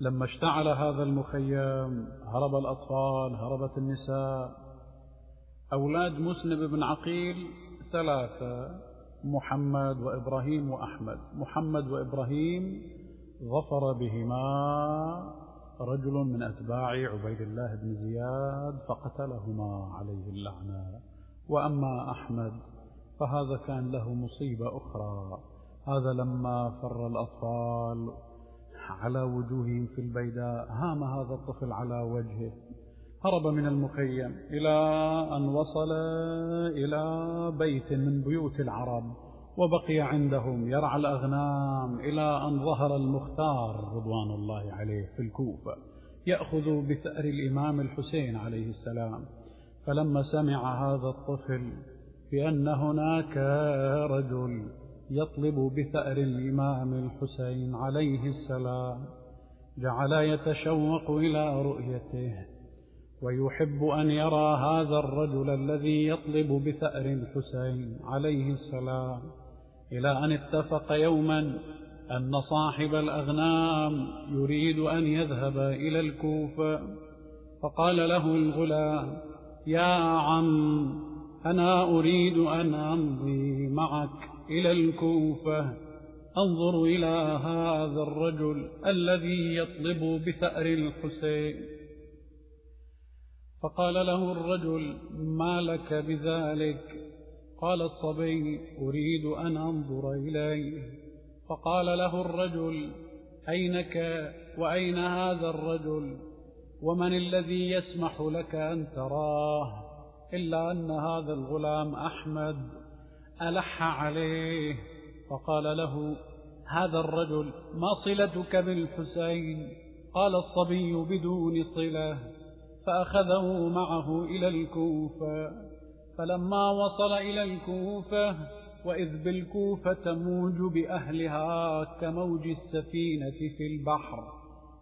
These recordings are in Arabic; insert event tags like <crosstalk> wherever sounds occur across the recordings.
لما اشتعل هذا المخيم هرب الأطفال هربت النساء. أولاد مسلم بن عقيل ثلاثة محمد وإبراهيم وأحمد. محمد وإبراهيم ظفر بهما رجل من أتباع عبيد الله بن زياد فقتلهما عليه اللعنة. وأما أحمد فهذا كان له مصيبة أخرى. هذا لما فر الأطفال على وجوههم في البيداء هام هذا الطفل على وجهه هرب من المخيم إلى أن وصل إلى بيت من بيوت العرب وبقي عندهم يرعى الأغنام إلى أن ظهر المختار رضوان الله عليه في الكوفة يأخذ بثأر الإمام الحسين عليه السلام. فلما سمع هذا الطفل بأن هناك رجل يطلب بثأر الإمام الحسين عليه السلام جعل يتشوق إلى رؤيته ويحب أن يرى هذا الرجل الذي يطلب بثأر الحسين عليه السلام إلى أن اتفق يوما أن صاحب الأغنام يريد أن يذهب إلى الكوفة. فقال له الغلام يا عم أنا أريد أن أمضي معك. إلى الكوفة. أنظر إلى هذا الرجل الذي يطلب بثأر الحسين. فقال له الرجل ما لك بذلك؟ قال الصبي أريد أن أنظر إليه. فقال له الرجل أينك وأين هذا الرجل؟ ومن الذي يسمح لك أن تراه؟ إلا أن هذا الغلام أحمد. ألح عليه فقال له هذا الرجل ما صلتك بالحسين؟ قال الصبي بدون صلة فأخذه معه إلى الكوفة. فلما وصل إلى الكوفة وإذ بالكوفة تموج بأهلها كموج السفينة في البحر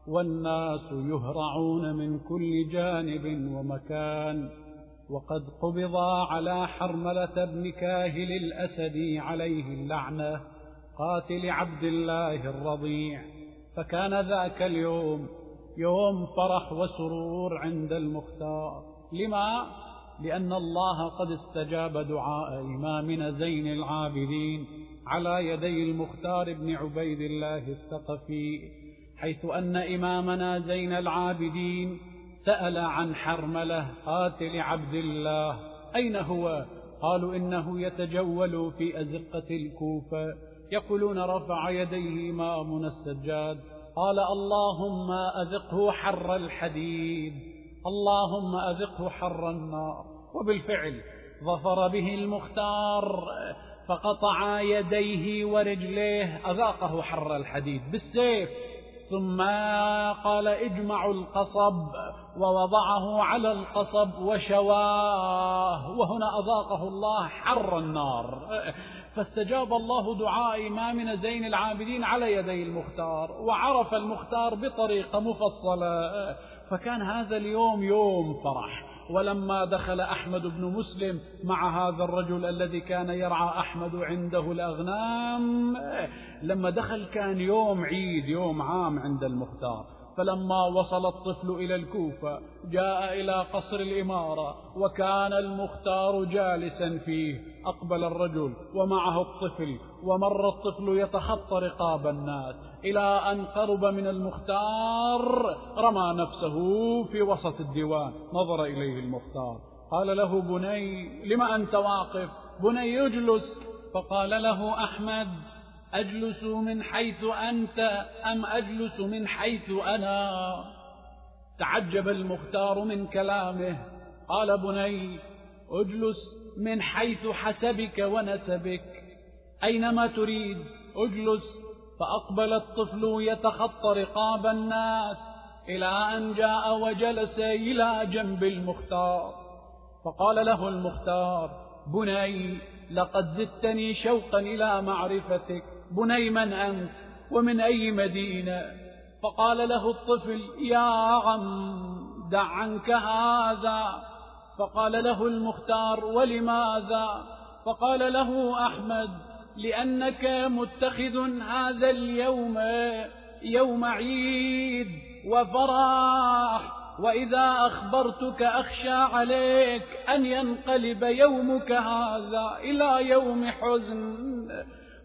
والناس يهرعون من كل جانب ومكان. وقد قبض على حرملة بن كاهل الأسدي عليه اللعنة قاتل عبد الله الرضيع فكان ذاك اليوم يوم فرح وسرور عند المختار لما؟ لأن الله قد استجاب دعاء إمامنا زين العابدين على يدي المختار بن عبيد الله الثقفي حيث أن إمامنا زين العابدين سأل عن حرملة قاتل عبد الله. أين هو؟ قالوا إنه يتجول في أزقة الكوفة. يقولون رفع يديه إمامنا السجاد. قال اللهم أذقه حر الحديد. اللهم أذقه حر النار. وبالفعل ظفر به المختار. فقطع يديه ورجليه أذاقه حر الحديد بالسيف. ثم قال اجمعوا القصب ووضعه على القصب وشواه وهنا أذاقه الله حر النار. فاستجاب الله دعاء إمامنا زين العابدين على يدي المختار وعرف المختار بطريقة مفصلة. فكان هذا اليوم يوم فرح. ولما دخل أحمد بن مسلم مع هذا الرجل الذي كان يرعى أحمد عنده الأغنام لما دخل كان يوم عيد يوم عام عند المختار. فلما وصل الطفل إلى الكوفة جاء إلى قصر الإمارة وكان المختار جالسا فيه أقبل الرجل ومعه الطفل ومر الطفل يتخطى رقاب الناس إلى أن قرب من المختار رمى نفسه في وسط الديوان نظر إليه المختار. قال له بني لما أنت واقف؟ بني اجلس. فقال له أحمد. أجلس من حيث أنت أم أجلس من حيث أنا؟ تعجب المختار من كلامه. قال بني أجلس من حيث حسبك ونسبك. أينما تريد أجلس فأقبل الطفل يتخطى رقاب الناس إلى أن جاء وجلس إلى جنب المختار. فقال له المختار بني لقد زدتني شوقا إلى معرفتك. بني من أنت ومن أي مدينة فقال له الطفل يا عم دع عنك هذا فقال له المختار ولماذا فقال له أحمد لأنك متخذ هذا اليوم يوم عيد وفرح وإذا أخبرتك أخشى عليك أن ينقلب يومك هذا إلى يوم حزن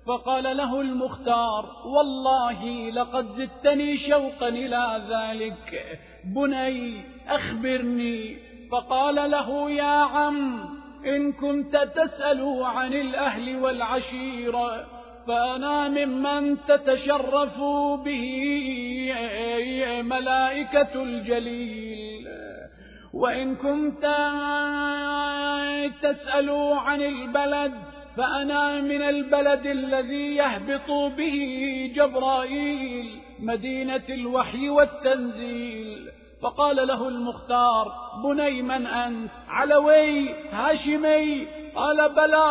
فقال له المختار والله لقد زدتني شوقا إلى ذلك. بني أخبرني. فقال له يا عم إن كنت تسأل عن الأهل والعشيرة فأنا ممن تتشرف به ملائكة الجليل. وإن كنت تسأل عن البلد فأنا من البلد الذي يهبط به جبرائيل مدينة الوحي والتنزيل. فقال له المختار بني من أنت؟ علوي هاشمي؟ قال بلى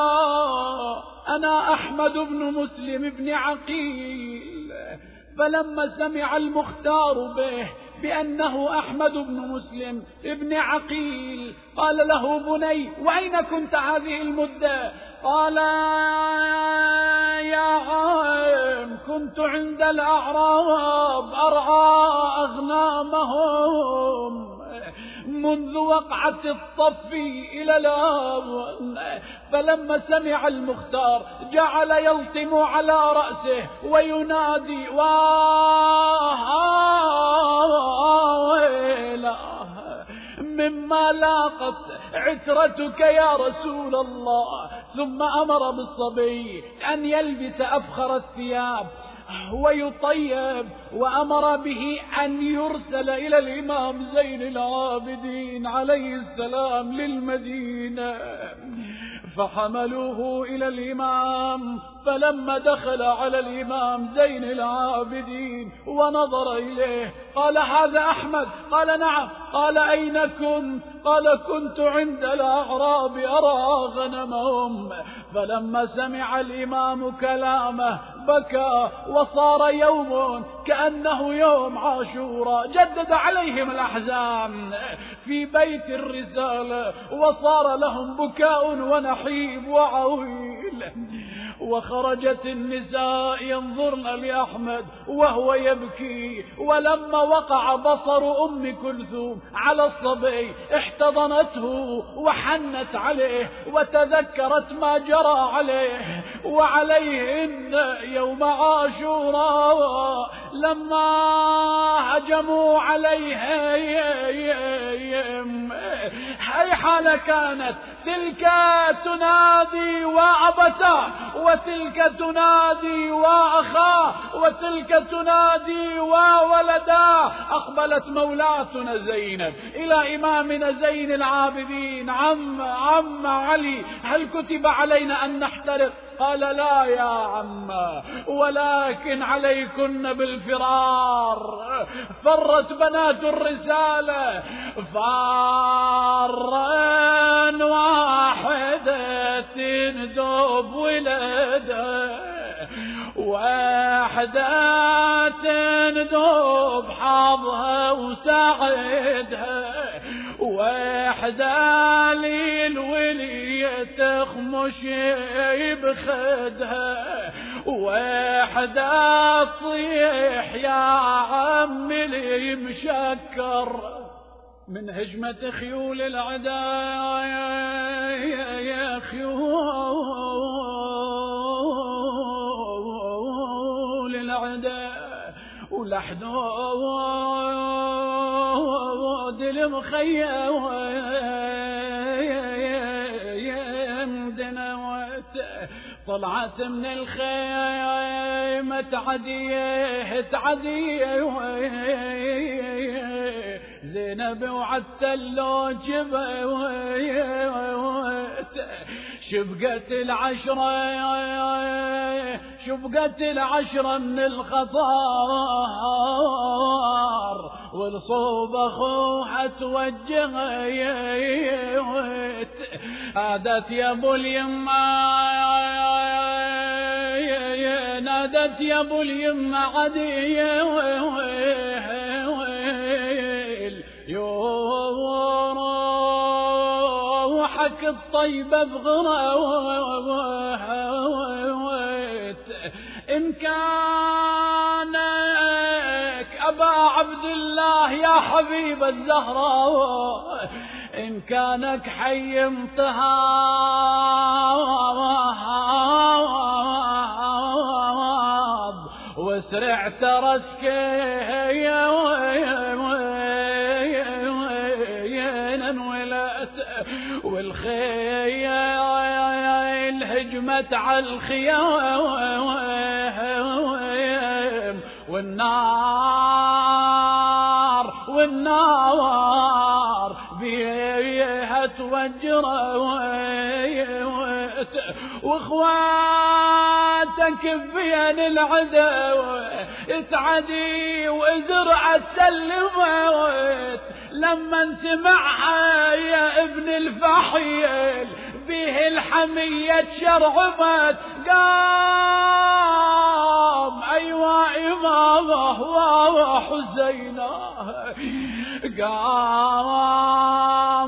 أنا أحمد بن مسلم بن عقيل. فلما سمع المختار به بأنه أحمد بن مسلم ابن عقيل. قال له بني وأين كنت هذه المدة؟ قال يا عام كنت عند الأعراب أرعى أغنامهم. منذ وقعة الطف إلى الآن فلما سمع المختار جعل يلطم على رأسه وينادي ويلا مما لاقت عترتك يا رسول الله. ثم أمر بالصبي أن يلبس أفخر الثياب. ويطيب وأمر به أن يرسل إلى الإمام زين العابدين عليه السلام للمدينة. فحملوه إلى الإمام. فلما دخل على الإمام زين العابدين ونظر إليه قال هذا أحمد. قال نعم. قال أين كنت؟ قال كنت عند الأعراب أرى غنمهم. فلما سمع الإمام كلامه بكى وصار يوم كأنه يوم عاشوراء جدد عليهم الأحزان في بيت الرسالة وصار لهم بكاء ونحيب وعويل. <laughs> وخرجت النساء ينظرن لأحمد وهو يبكي ولما وقع بصر أم كلثوم على الصبي احتضنته وحنت عليه وتذكرت ما جرى عليه وعليهن يوم عاشوراء لما هجموا عليه هي حالة كانت. تلك تنادي وأبتا وتلك تنادي وأخا وتلك تنادي وولدا. أقبلت مولاتنا زينب إلى إمامنا زين العابدين. عم عم علي هل كتب علينا أن نحترق؟ قال لا يا عم ولكن عليكن بالفرار. فرت بنات الرسالة فارا واحدة تندب ولده واحدة تندب حظها وسعدها واحدة للولية تخمش بخدها واحدة تصيح يا عم اللي مشكر. من هجمة خيول العدا يا خيول العدا ولحدود المخيم طلعت من الخيمة تعديه تعديه زينب وعتلو جبوت شبقت العشرة شبقت العشرة من الخطار والصوب اخوها توجهت عادت يا أبو اليما نادت يا أبو اليما عدي يوروحك الطيبة بغراوت إن كان أبا عبد الله يا حبيب الزهراء إن كانك حي انطهاب وسرعت رسكي والخيل هجمت على الخيام. والنار والنار بيها توجر واخواتك بين العدو تعدي وازرع سلمت لما سمعها يا ابن الفحيل به الحمية شرعبت قام أيوا إمامة وحسينة. قام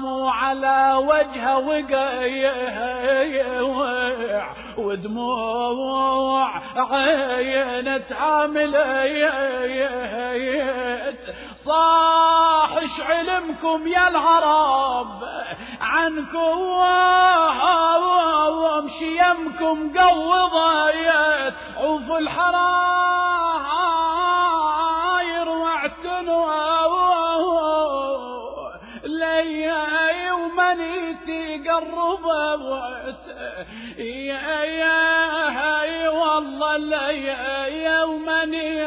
وعلى وجهه وقيع ودموع عين تعامل صاحش علمكم يا العرب. عنكم وامشي يمكم قوضيت عوف الحراير واعتنوا لي ومنيتي قربت يا يا والله لي يومني